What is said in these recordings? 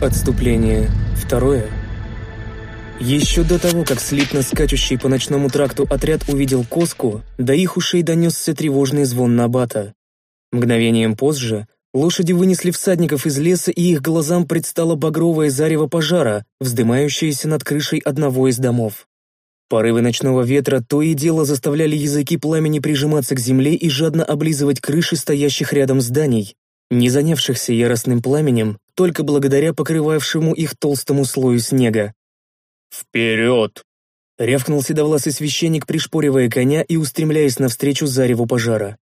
Отступление второе. Еще до того, как слитно скачущий по ночному тракту отряд увидел Коску, до их ушей донесся тревожный звон Набата. Мгновением позже лошади вынесли всадников из леса, и их глазам предстало багровое зарево пожара, вздымающееся над крышей одного из домов. Порывы ночного ветра то и дело заставляли языки пламени прижиматься к земле и жадно облизывать крыши стоящих рядом зданий, не занявшихся яростным пламенем только благодаря покрывавшему их толстому слою снега. «Вперед!» — рявкнул седовласый священник, пришпоривая коня и устремляясь навстречу зареву пожара.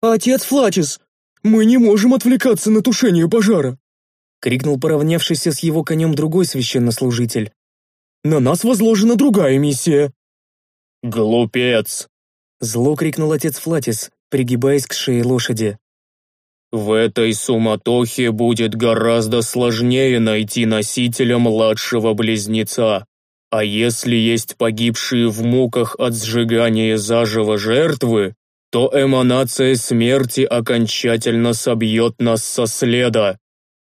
«Отец Флатис, мы не можем отвлекаться на тушение пожара!» — крикнул поравнявшийся с его конем другой священнослужитель. «На нас возложена другая миссия!» «Глупец!» — зло крикнул отец Флатис, пригибаясь к шее лошади. В этой суматохе будет гораздо сложнее найти носителя младшего близнеца. А если есть погибшие в муках от сжигания заживо жертвы, то эманация смерти окончательно собьет нас со следа.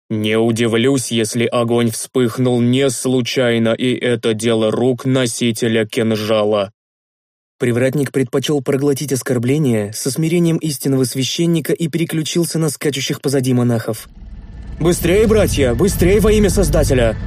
Не удивлюсь, если огонь вспыхнул не случайно, и это дело рук носителя кинжала. Привратник предпочел проглотить оскорбление со смирением истинного священника и переключился на скачущих позади монахов. «Быстрее, братья, быстрее во имя Создателя!